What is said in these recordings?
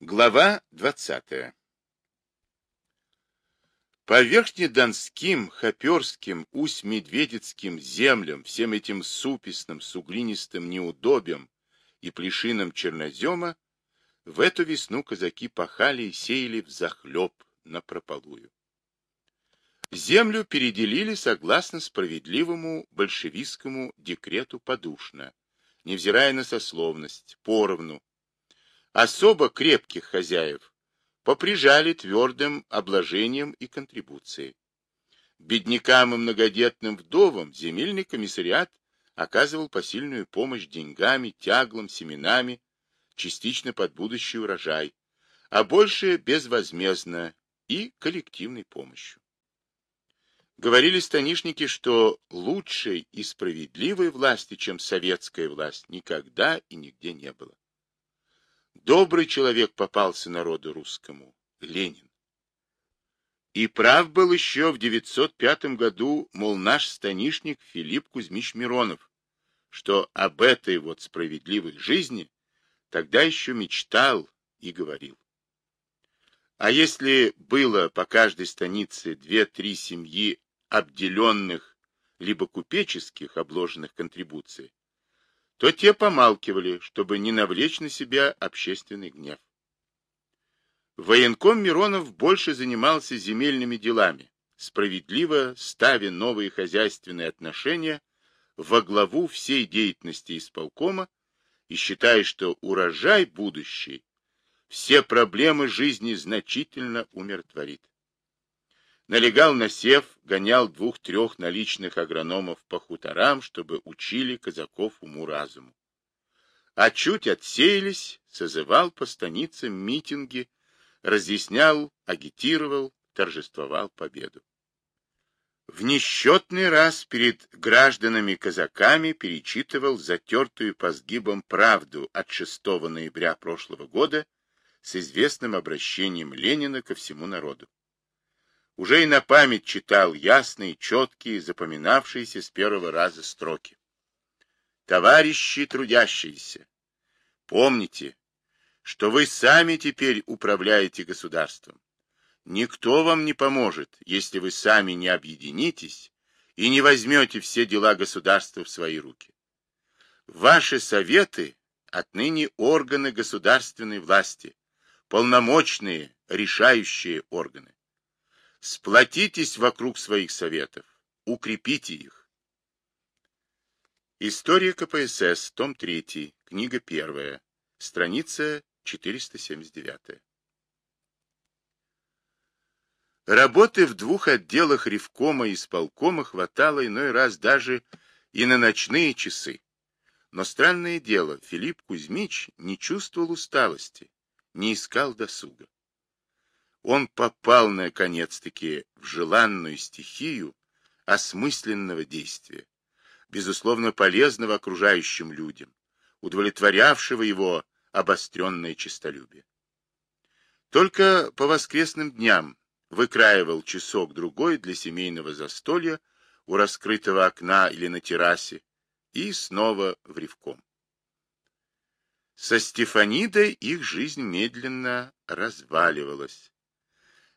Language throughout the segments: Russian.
Глава 20. По верхнедонским, хоперским, усть-медведецким землям, всем этим супесным, суглинистым неудобьям и плешинам чернозема, в эту весну казаки пахали и сеяли взахлеб напропалую. Землю переделили согласно справедливому большевистскому декрету подушно, невзирая на сословность, поровну, особо крепких хозяев поприжали твердым обложением и контрибуцией. Беднякам и многодетным вдовам земельный комиссариат оказывал посильную помощь деньгами, тяглом, семенами, частично под будущий урожай, а больше безвозмездно и коллективной помощью. Говорили станишники, что лучшей и справедливой власти, чем советская власть, никогда и нигде не было. Добрый человек попался народу русскому, Ленин. И прав был еще в 905 году, мол, наш станишник Филипп Кузьмич Миронов, что об этой вот справедливой жизни тогда еще мечтал и говорил. А если было по каждой станице две-три семьи обделенных, либо купеческих, обложенных контрибуцией, то те помалкивали, чтобы не навлечь на себя общественный гнев. Военком Миронов больше занимался земельными делами, справедливо ставя новые хозяйственные отношения во главу всей деятельности исполкома и считая, что урожай будущий все проблемы жизни значительно умиротворит налегал на сев, гонял двух-трех наличных агрономов по хуторам, чтобы учили казаков уму-разуму. А чуть отсеялись, созывал по станицам митинги, разъяснял, агитировал, торжествовал победу. В несчетный раз перед гражданами-казаками перечитывал затертую по сгибам правду от 6 ноября прошлого года с известным обращением Ленина ко всему народу. Уже и на память читал ясные, четкие, запоминавшиеся с первого раза строки. Товарищи трудящиеся, помните, что вы сами теперь управляете государством. Никто вам не поможет, если вы сами не объединитесь и не возьмете все дела государства в свои руки. Ваши советы отныне органы государственной власти, полномочные, решающие органы. Сплотитесь вокруг своих советов, укрепите их. История КПСС, том 3, книга 1, страница 479. Работы в двух отделах Ревкома и исполкома хватало иной раз даже и на ночные часы. Но странное дело, Филипп Кузьмич не чувствовал усталости, не искал досуга он попал, наконец-таки, в желанную стихию осмысленного действия, безусловно полезного окружающим людям, удовлетворявшего его обостренное честолюбие. Только по воскресным дням выкраивал часок-другой для семейного застолья у раскрытого окна или на террасе и снова в ревком. Со Стефанидой их жизнь медленно разваливалась.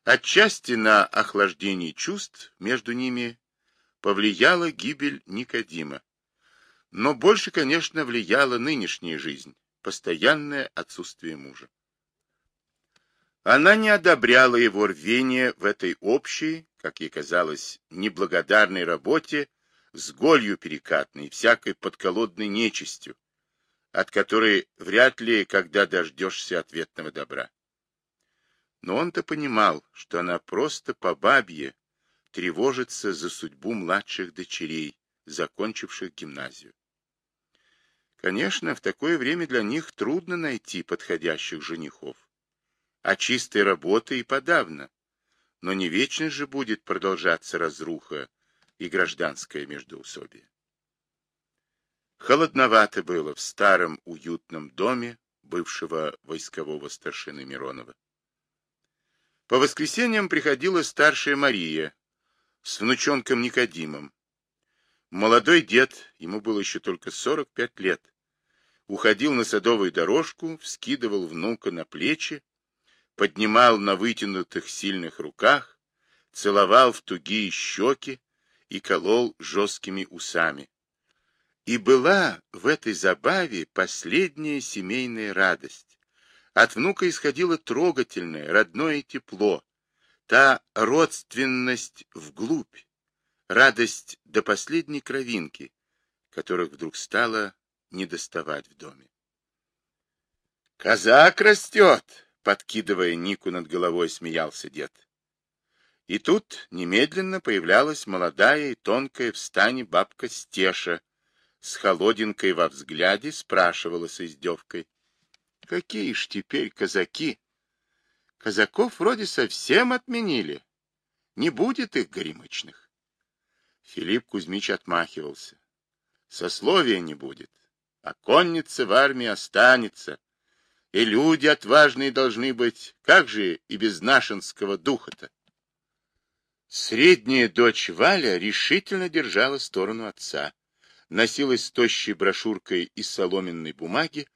Отчасти на охлаждение чувств между ними повлияла гибель Никодима. Но больше, конечно, влияла нынешняя жизнь, постоянное отсутствие мужа. Она не одобряла его рвение в этой общей, как ей казалось, неблагодарной работе с голью перекатной, всякой подколодной нечистью, от которой вряд ли когда дождешься ответного добра. Но он-то понимал, что она просто по бабье тревожится за судьбу младших дочерей, закончивших гимназию. Конечно, в такое время для них трудно найти подходящих женихов. А чистой работы и подавно. Но не вечно же будет продолжаться разруха и гражданское междоусобие. Холодновато было в старом уютном доме бывшего войскового старшины Миронова. По воскресеньям приходила старшая Мария с внучонком Никодимом. Молодой дед, ему было еще только 45 лет, уходил на садовую дорожку, вскидывал внука на плечи поднимал на вытянутых сильных руках, целовал в тугие щеки и колол жесткими усами. И была в этой забаве последняя семейная радость. От внука исходило трогательное, родное тепло, та родственность вглубь, радость до последней кровинки, которых вдруг стало недоставать в доме. «Казак растет!» — подкидывая Нику над головой, смеялся дед. И тут немедленно появлялась молодая и тонкая в стане бабка Стеша, с холодинкой во взгляде спрашивала с издевкой. Какие ж теперь казаки? Казаков вроде совсем отменили. Не будет их горемычных. Филипп Кузьмич отмахивался. Сословия не будет, а конница в армии останется. И люди отважные должны быть, как же и без нашинского духа-то. Средняя дочь Валя решительно держала сторону отца носилась с тощей брошюркой из соломенной бумаги,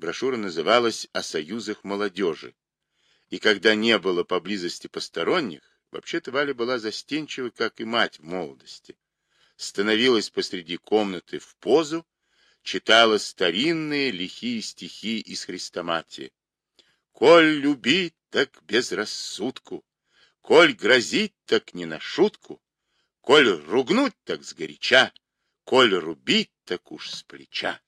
брошюра называлась «О союзах молодежи». И когда не было поблизости посторонних, вообще-то Валя была застенчива, как и мать в молодости, становилась посреди комнаты в позу, читала старинные лихие стихи из Христоматии. «Коль любить, так без рассудку, коль грозить, так не на шутку, коль ругнуть, так сгоряча, коль рубить, так уж с плеча.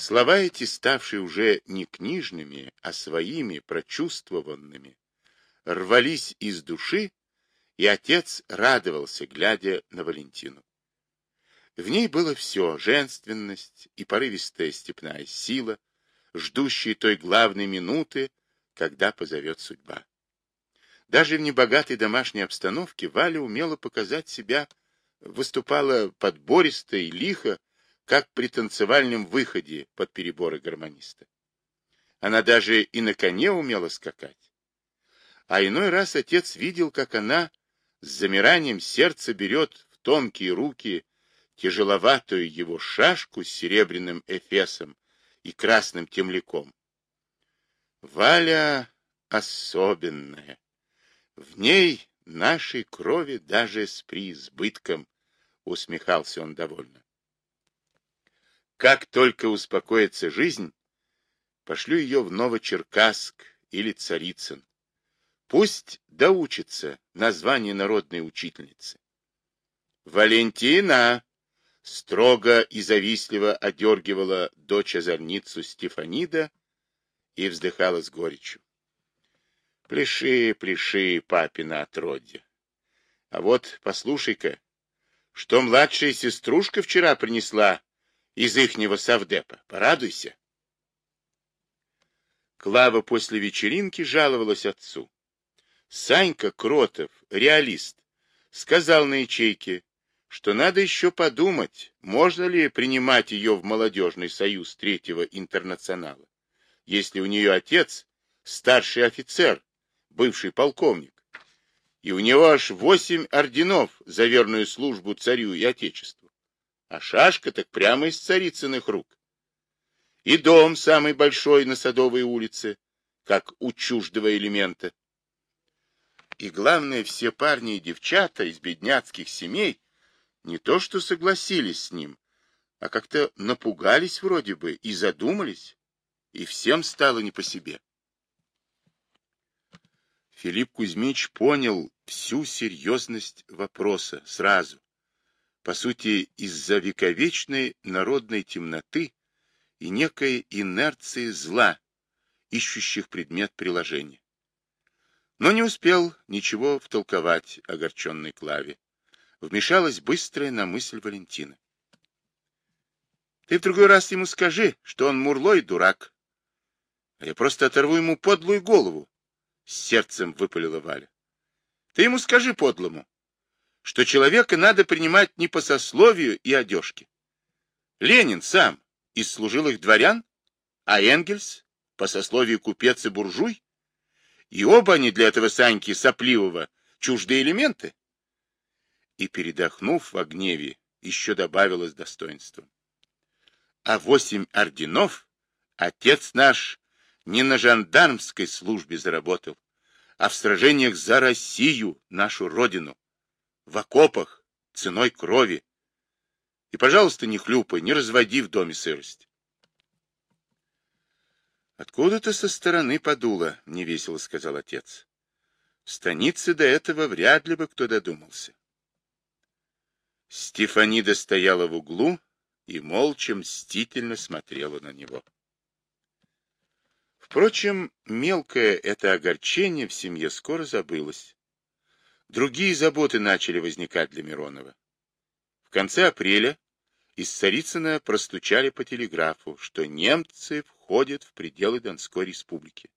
Слова эти, ставшие уже не книжными, а своими, прочувствованными, рвались из души, и отец радовался, глядя на Валентину. В ней было все — женственность и порывистая степная сила, ждущие той главной минуты, когда позовет судьба. Даже в небогатой домашней обстановке Валя умела показать себя выступала подбористо и лихо, как при танцевальном выходе под переборы гармониста. Она даже и на коне умела скакать. А иной раз отец видел, как она с замиранием сердца берет в тонкие руки тяжеловатую его шашку с серебряным эфесом и красным темляком. Валя особенная. В ней нашей крови даже с преизбытком, усмехался он довольно. Как только успокоится жизнь, пошлю ее в Новочеркасск или Царицын. Пусть доучится название народной учительницы. Валентина строго и завистливо одергивала дочь озорницу Стефанида и вздыхала с горечью. Пляши, пляши, папина отродье. А вот послушай-ка, что младшая сеструшка вчера принесла из ихнего совдепа. Порадуйся. Клава после вечеринки жаловалась отцу. Санька Кротов, реалист, сказал на ячейке, что надо еще подумать, можно ли принимать ее в молодежный союз третьего интернационала, если у нее отец старший офицер, бывший полковник, и у него аж восемь орденов за верную службу царю и отечеству. А шашка так прямо из царицыных рук. И дом самый большой на Садовой улице, как у чуждого элемента. И главное, все парни и девчата из бедняцких семей не то что согласились с ним, а как-то напугались вроде бы и задумались, и всем стало не по себе. Филипп Кузьмич понял всю серьезность вопроса сразу. По сути, из-за вековечной народной темноты и некой инерции зла, ищущих предмет приложения. Но не успел ничего втолковать огорченной Клаве. Вмешалась быстрая на мысль Валентина. Ты в другой раз ему скажи, что он мурлой дурак. А я просто оторву ему подлую голову, с сердцем выпалила Валя. Ты ему скажи подлому, что человека надо принимать не по сословию и одежке. Ленин сам из служилых дворян, а Энгельс по сословию купец и буржуй. И оба они для этого Саньки сопливого чуждые элементы. И, передохнув в гневе, еще добавила с. А восемь орденов отец наш не на жандармской службе заработал, а в сражениях за Россию, нашу родину, в окопах, ценой крови. И, пожалуйста, не хлюпай, не разводи в доме сырость. Откуда-то со стороны подуло, — невесело сказал отец. В станице до этого вряд ли бы кто додумался. Стефанида стояла в углу и молча мстительно смотрела на него. Впрочем, мелкое это огорчение в семье скоро забылось. Другие заботы начали возникать для Миронова. В конце апреля из Царицына простучали по телеграфу, что немцы входят в пределы Донской республики.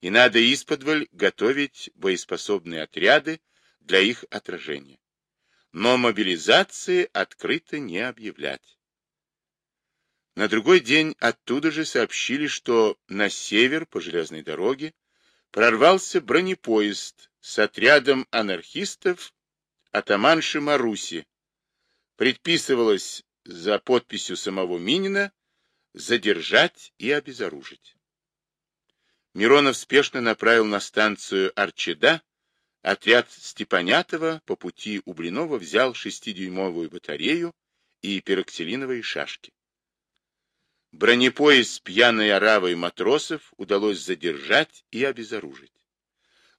И надо исподволь готовить боеспособные отряды для их отражения. Но мобилизации открыто не объявлять. На другой день оттуда же сообщили, что на север по железной дороге прорвался бронепоезд с отрядом анархистов атаманши Маруси. Предписывалось за подписью самого Минина задержать и обезоружить. Миронов спешно направил на станцию Арчеда, отряд Степанятова по пути у Блинова взял шестидюймовую батарею и пероксилиновые шашки. Бронепоезд пьяной оравой матросов удалось задержать и обезоружить.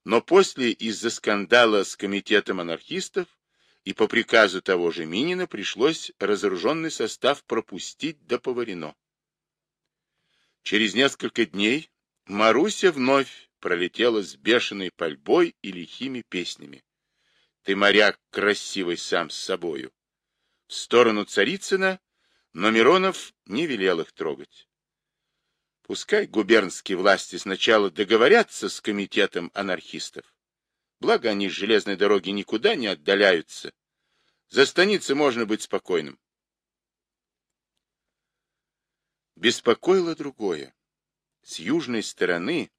Но после из-за скандала с комитетом анархистов и по приказу того же Минина пришлось разоруженный состав пропустить до Поварино. Через несколько дней Маруся вновь пролетела с бешеной пальбой и лихими песнями. Ты, моряк, красивый сам с собою. В сторону Царицына, но Миронов не велел их трогать. Пускай губернские власти сначала договорятся с комитетом анархистов. Благо они с железной дороги никуда не отдаляются. За станицей можно быть спокойным. Беспокоило другое. С южной стороны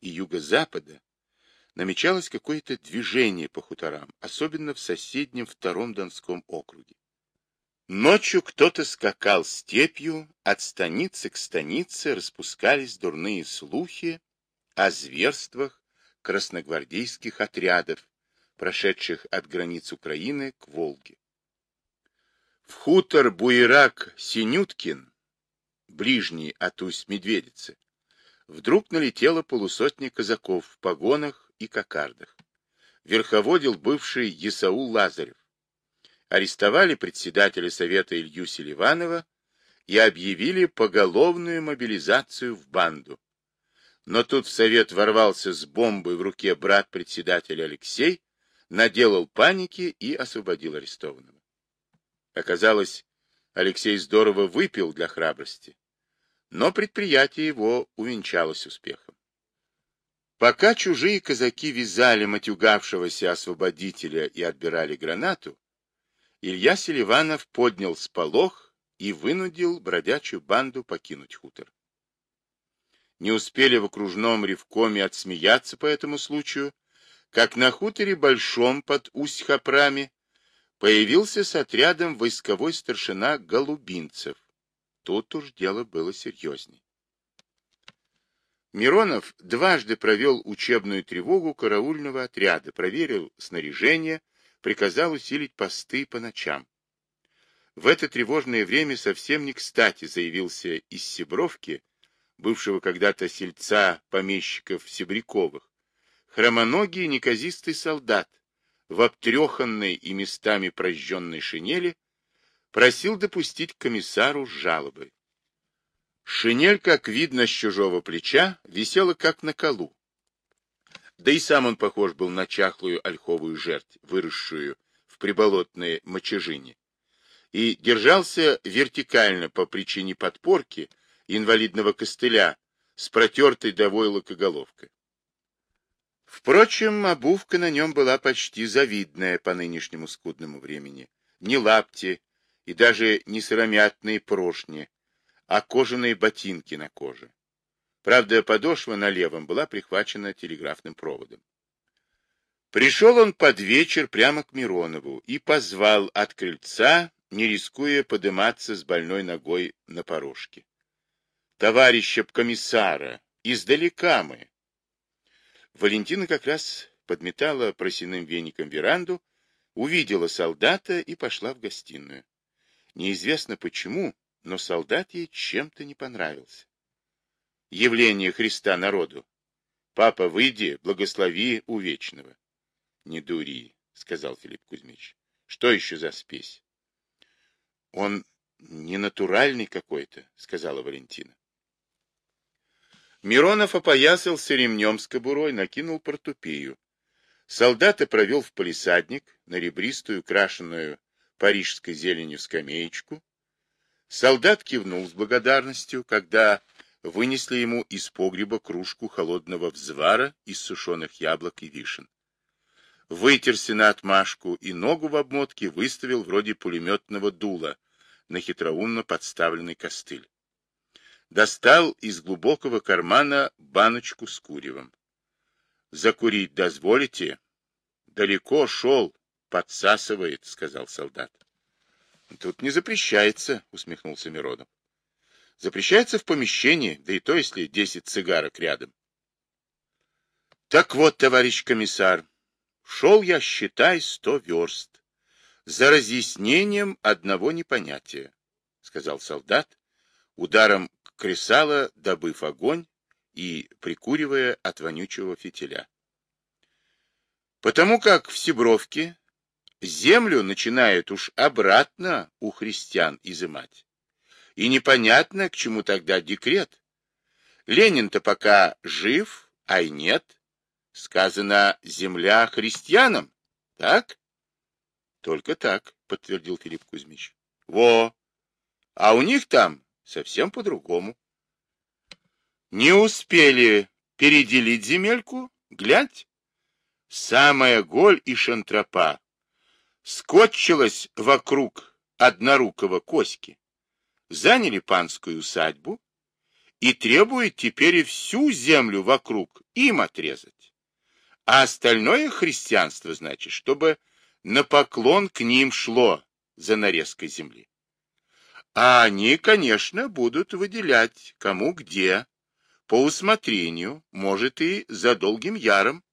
и юго-запада намечалось какое-то движение по хуторам, особенно в соседнем втором Донском округе. Ночью кто-то скакал степью, от станицы к станице распускались дурные слухи о зверствах красногвардейских отрядов, прошедших от границ Украины к Волге. В хутор Буерак-Синюткин ближний от Усть-Медведицы, вдруг налетела полусотня казаков в погонах и кокардах. Верховодил бывший Есаул Лазарев. Арестовали председателя Совета Илью Селиванова и объявили поголовную мобилизацию в банду. Но тут в Совет ворвался с бомбой в руке брат председателя Алексей, наделал паники и освободил арестованного. Оказалось, Алексей здорово выпил для храбрости, но предприятие его увенчалось успехом. Пока чужие казаки вязали матюгавшегося освободителя и отбирали гранату, Илья Селиванов поднял сполох и вынудил бродячую банду покинуть хутор. Не успели в окружном ревкоме отсмеяться по этому случаю, как на хуторе Большом под Усть-Хапрами появился с отрядом войсковой старшина Голубинцев. Тут уж дело было серьезней. Миронов дважды провел учебную тревогу караульного отряда, проверил снаряжение, приказал усилить посты по ночам. В это тревожное время совсем не кстати заявился из Сибровки, бывшего когда-то сельца помещиков Себряковых, хромоногий неказистый солдат, в обтреханной и местами прожженной шинели, просил допустить комиссару с жалобой. Шинель, как видно с чужого плеча, висела как на колу. Да и сам он похож был на чахлую ольховую жерть, выросшую в приболотной мочежине, и держался вертикально по причине подпорки инвалидного костыля с протертой до войлока головкой. Впрочем, обувка на нем была почти завидная по нынешнему скудному времени. Не лапти и даже не сыромятные прошни, а кожаные ботинки на коже. Правда, подошва на левом была прихвачена телеграфным проводом. Пришел он под вечер прямо к Миронову и позвал от крыльца, не рискуя подыматься с больной ногой на порожке. Товарища комиссара издалека мы. Валентина как раз подметала просяным веником веранду, увидела солдата и пошла в гостиную. Неизвестно почему, но солдат ей чем-то не понравился. Явление Христа народу. Папа, выйди, благослови у вечного. Не дури, сказал Филипп Кузьмич. Что еще за спесь? Он не натуральный какой-то, сказала Валентина. Миронов опоясался ремнем с кобурой, накинул портупею. Солдата провел в полисадник на ребристую, крашеную парижской зеленью скамеечку. Солдат кивнул с благодарностью, когда вынесли ему из погреба кружку холодного взвара из сушеных яблок и вишен. Вытерся на отмашку и ногу в обмотке выставил вроде пулеметного дула на хитроумно подставленный костыль достал из глубокого кармана баночку с куревом. — Закурить дозволите? — Далеко шел, подсасывает, — сказал солдат. — Тут не запрещается, — усмехнулся Миронов. — Запрещается в помещении, да и то, если десять цигарок рядом. — Так вот, товарищ комиссар, шел я, считай, сто верст. За разъяснением одного непонятия, — сказал солдат, ударом кресала, добыв огонь и прикуривая от вонючего фитиля. Потому как в Сибровке землю начинают уж обратно у христиан изымать. И непонятно, к чему тогда декрет. Ленин-то пока жив, а и нет. Сказано, земля христианам, так? Только так, подтвердил Филипп Кузьмич. Во! А у них там совсем по-другому. Не успели переделить земельку, глядь, самая голь и шантропа скотчилась вокруг однорукого коськи, заняли панскую усадьбу и требуют теперь и всю землю вокруг им отрезать. А остальное христианство, значит, чтобы на поклон к ним шло за нарезкой земли. А они, конечно, будут выделять кому где, по усмотрению, может и за долгим яром,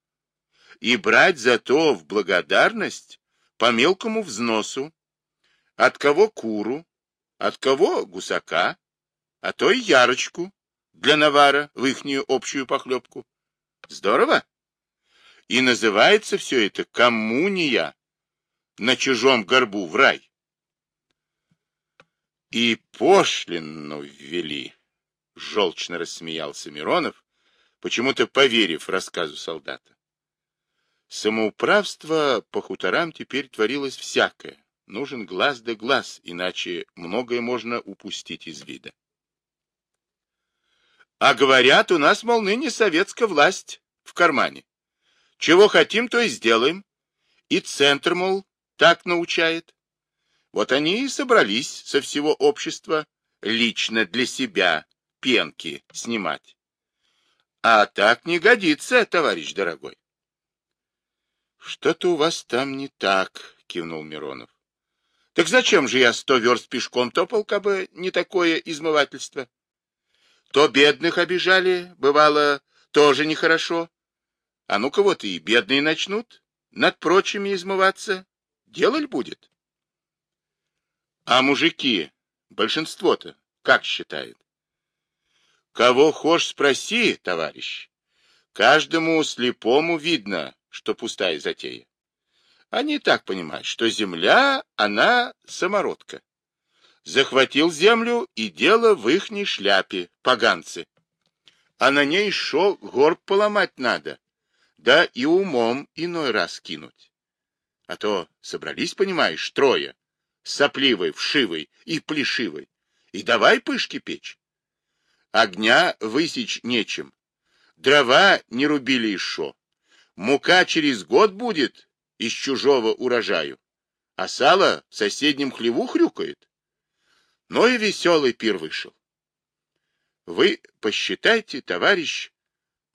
и брать за то в благодарность по мелкому взносу, от кого куру, от кого гусака, а то и ярочку для навара в ихнюю общую похлебку. Здорово? И называется все это коммуния на чужом горбу в рай. И пошлину ввели. Желчно рассмеялся Миронов, почему-то поверив рассказу солдата. Самоуправство по хуторам теперь творилось всякое. Нужен глаз да глаз, иначе многое можно упустить из вида. А говорят, у нас, мол, ныне советская власть в кармане. Чего хотим, то и сделаем. И центр, мол, так научает. Вот они и собрались со всего общества лично для себя пенки снимать. А так не годится, товарищ дорогой. Что-то у вас там не так, кивнул Миронов. Так зачем же я сто верст пешком топал, кабы не такое измывательство? То бедных обижали, бывало, тоже нехорошо. А ну-ка вот и бедные начнут над прочими измываться. Делаль будет. А мужики, большинство-то, как считают? Кого хошь спроси, товарищ. Каждому слепому видно, что пустая затея. Они так понимают, что земля, она самородка. Захватил землю, и дело в ихней шляпе, поганцы. А на ней шо горб поломать надо, да и умом иной раз кинуть. А то собрались, понимаешь, трое, сопливой, вшивой и плешивой. И давай пышки печь. Огня высечь нечем. Дрова не рубили еще. Мука через год будет из чужого урожаю. А сало в соседнем хлеву хрюкает. Но и веселый пир вышел. Вы посчитайте, товарищ,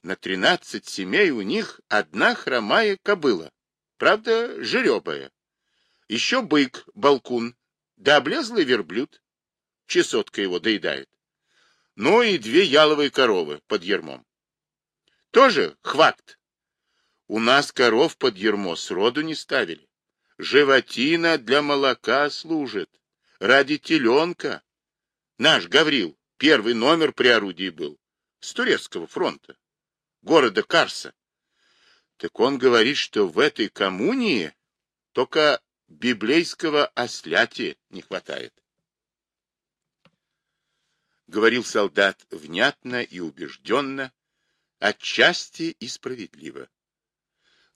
на тринадцать семей у них одна хромая кобыла. Правда, жеребая. Еще бык, балкун, да облезлый верблюд. Чесотка его доедает. Ну и две яловые коровы под ермом. Тоже хвакт. У нас коров под ермо сроду не ставили. Животина для молока служит. Ради теленка. Наш Гаврил, первый номер при орудии был. С турецкого фронта. Города Карса. Так он говорит, что в этой коммунии только библейского осляти не хватает. Говорил солдат внятно и убежденно, отчасти и справедливо.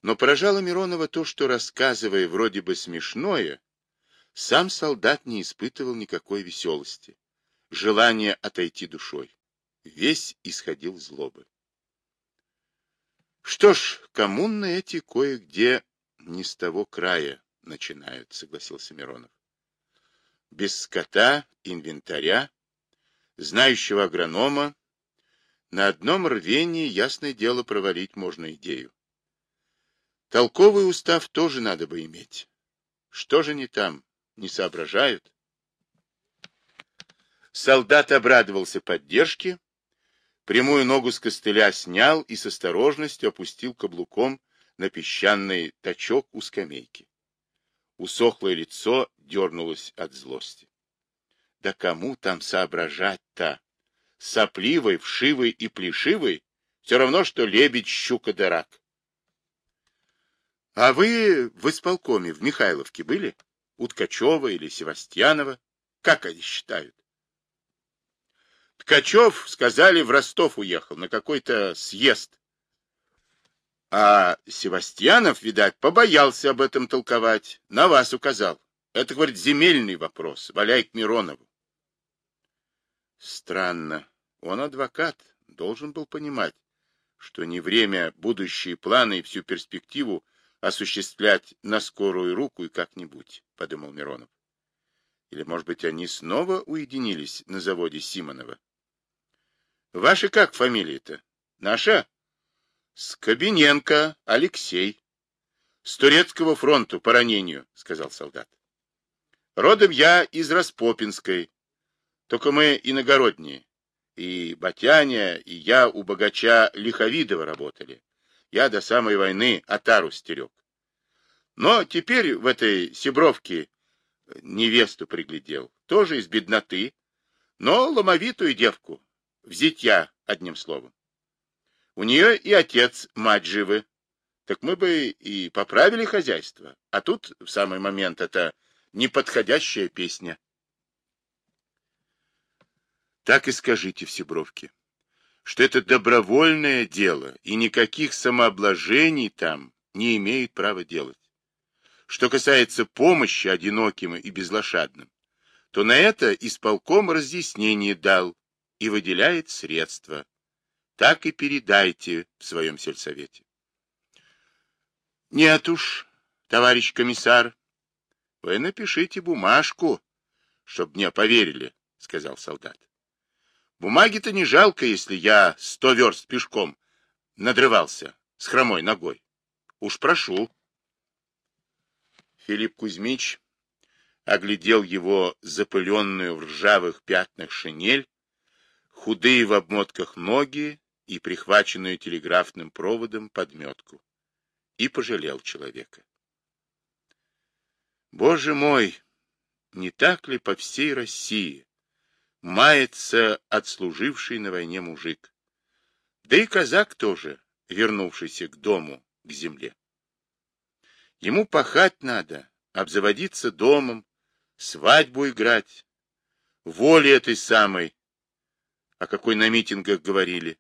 Но поражало Миронова то, что, рассказывая вроде бы смешное, сам солдат не испытывал никакой веселости, желания отойти душой. Весь исходил злобы. Что ж, коммуны эти кое-где не с того края начинают, согласился Миронов. Без скота, инвентаря, знающего агронома, на одном рвении, ясное дело, провалить можно идею. Толковый устав тоже надо бы иметь. Что же не там, не соображают? Солдат обрадовался поддержке, прямую ногу с костыля снял и с осторожностью опустил каблуком на песчаный тачок у скамейки. Усохлое лицо дернулось от злости. Да кому там соображать-то? Сопливый, вшивый и плешивый все равно, что лебедь, щука да рак. А вы в исполкоме в Михайловке были? У Ткачева или Севастьянова? Как они считают? Ткачев, сказали, в Ростов уехал на какой-то съезд. А Севастьянов, видать, побоялся об этом толковать, на вас указал. Это, говорит, земельный вопрос, валяй к Миронову. Странно. Он адвокат, должен был понимать, что не время будущие планы и всю перспективу осуществлять на скорую руку и как-нибудь, подумал Миронов. Или, может быть, они снова уединились на заводе Симонова? Ваша как фамилия-то? Наша? Скобиненко Алексей. С турецкого фронту по ранению, сказал солдат. Родом я из Распопинской, только мы иногородние. И Батяня, и я у богача Лиховидова работали. Я до самой войны отару стерег. Но теперь в этой Сибровке невесту приглядел. Тоже из бедноты, но ломовитую девку. В зятья, одним словом. У нее и отец, мать живы. Так мы бы и поправили хозяйство. А тут в самый момент это неподходящая песня. Так и скажите в Сибровке, что это добровольное дело, и никаких самообложений там не имеют права делать. Что касается помощи одиноким и безлошадным, то на это исполком разъяснение дал и выделяет средства. Так и передайте в своем сельсовете. Нет уж, товарищ комиссар, вы напишите бумажку, чтоб мне поверили, сказал солдат. Бумаги-то не жалко, если я сто верст пешком надрывался с хромой ногой. Уж прошу. Филипп Кузьмич оглядел его запыленную в ржавых пятнах шинель худые в обмотках ноги и прихваченную телеграфным проводом подметку, и пожалел человека. Боже мой, не так ли по всей России мается отслуживший на войне мужик? Да и казак тоже, вернувшийся к дому, к земле. Ему пахать надо, обзаводиться домом, свадьбу играть, воли этой самой, о какой на митингах говорили.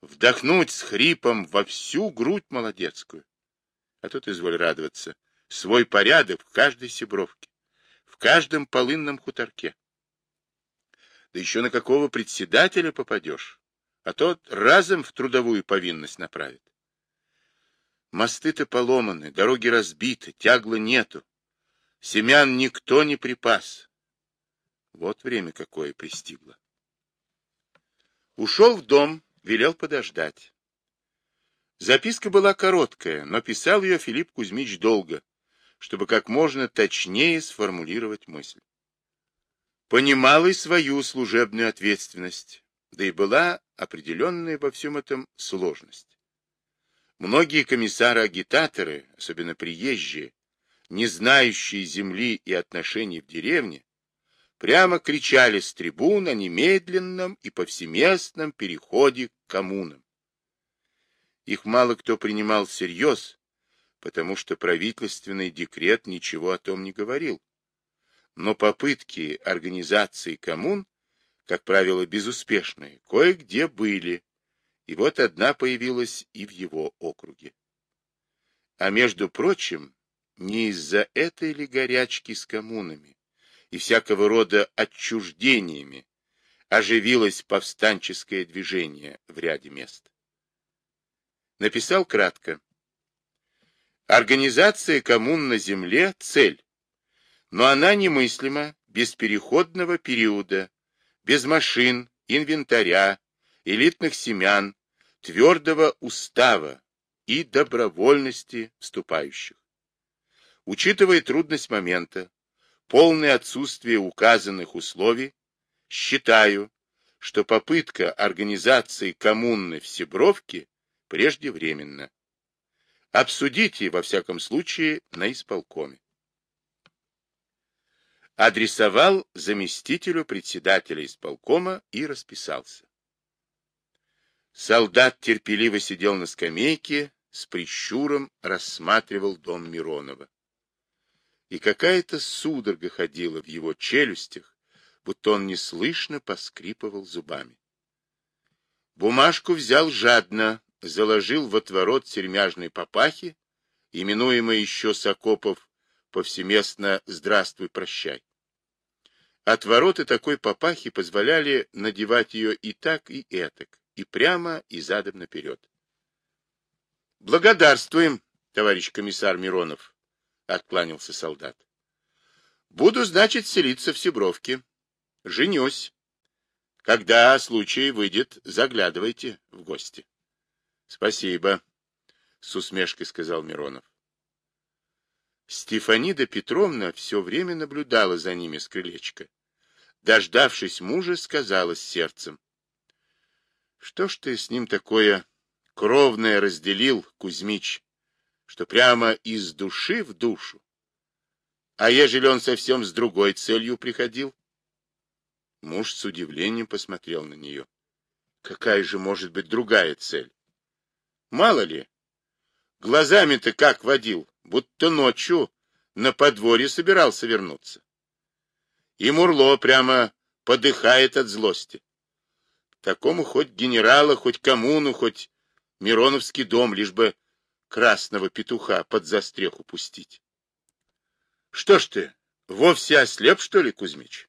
Вдохнуть с хрипом во всю грудь молодецкую. А тут изволь радоваться. Свой порядок в каждой сибровке, в каждом полынном хуторке. Да еще на какого председателя попадешь, а тот разом в трудовую повинность направит. Мосты-то поломаны, дороги разбиты, тягла нету. Семян никто не припас. Вот время какое пристигло. Ушел в дом, велел подождать. Записка была короткая, но писал ее Филипп Кузьмич долго, чтобы как можно точнее сформулировать мысль. Понимал и свою служебную ответственность, да и была определенная во всем этом сложность. Многие комиссары-агитаторы, особенно приезжие, не знающие земли и отношений в деревне, прямо кричали с трибун о немедленном и повсеместном переходе к коммунам. Их мало кто принимал всерьез, потому что правительственный декрет ничего о том не говорил. Но попытки организации коммун, как правило, безуспешные, кое-где были, и вот одна появилась и в его округе. А между прочим, не из-за этой ли горячки с коммунами и всякого рода отчуждениями оживилось повстанческое движение в ряде мест. Написал кратко. Организация коммун на земле – цель, но она немыслима без переходного периода, без машин, инвентаря, элитных семян, твердого устава и добровольности вступающих. Учитывая трудность момента, полное отсутствие указанных условий, считаю, что попытка организации коммунной в Себровке преждевременна. Обсудите, во всяком случае, на исполкоме. Адресовал заместителю председателя исполкома и расписался. Солдат терпеливо сидел на скамейке, с прищуром рассматривал дом Миронова и какая-то судорога ходила в его челюстях, будто он неслышно поскрипывал зубами. Бумажку взял жадно, заложил в отворот сермяжной папахи, именуемой еще Сокопов повсеместно «Здравствуй, прощай». Отвороты такой папахи позволяли надевать ее и так, и этак, и прямо, и задом наперед. «Благодарствуем, товарищ комиссар Миронов», — откланялся солдат. — Буду, значит, селиться в Сибровке. Женюсь. Когда случай выйдет, заглядывайте в гости. — Спасибо, — с усмешкой сказал Миронов. Стефанида Петровна все время наблюдала за ними с крылечка. Дождавшись мужа, сказала с сердцем. — Что ж ты с ним такое кровное разделил, Кузьмич? что прямо из души в душу. А ежели он совсем с другой целью приходил? Муж с удивлением посмотрел на нее. Какая же может быть другая цель? Мало ли. Глазами-то как водил, будто ночью на подворье собирался вернуться. И Мурло прямо подыхает от злости. Такому хоть генерала, хоть коммуну, хоть Мироновский дом, лишь бы красного петуха под застреху пустить. Что ж ты, вовсе ослеп, что ли, Кузьмич?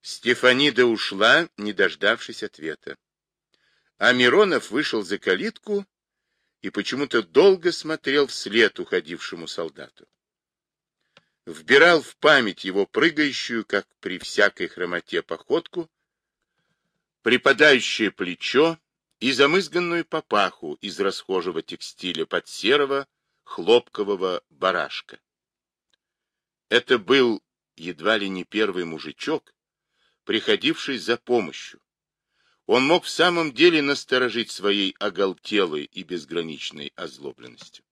Стефанида ушла, не дождавшись ответа. А Миронов вышел за калитку и почему-то долго смотрел вслед уходившему солдату. Вбирал в память его прыгающую, как при всякой хромоте, походку, припадающее плечо, и замызганную папаху из расхожего текстиля под серого хлопкового барашка. Это был едва ли не первый мужичок, приходивший за помощью. Он мог в самом деле насторожить своей оголтелой и безграничной озлобленностью.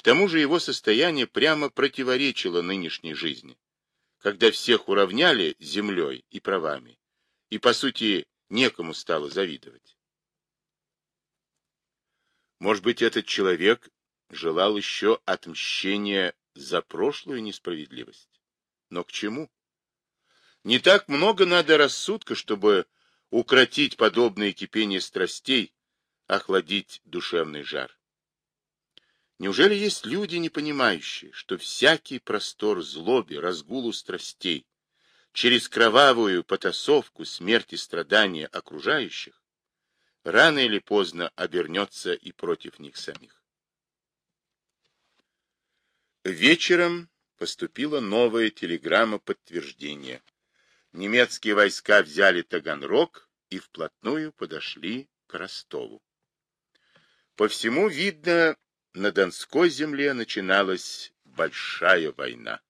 К тому же его состояние прямо противоречило нынешней жизни, когда всех уравняли землей и правами, и, по сути, некому стало завидовать. Может быть, этот человек желал еще отмщения за прошлую несправедливость. Но к чему? Не так много надо рассудка, чтобы укротить подобное кипение страстей, охладить душевный жар. Неужели есть люди, не понимающие, что всякий простор злобе, разгулу страстей, через кровавую потасовку смерти и страдания окружающих, рано или поздно обернется и против них самих. Вечером поступила новая телеграмма подтверждения. Немецкие войска взяли Таганрог и вплотную подошли к Ростову. По всему видно, на Донской земле начиналась большая война.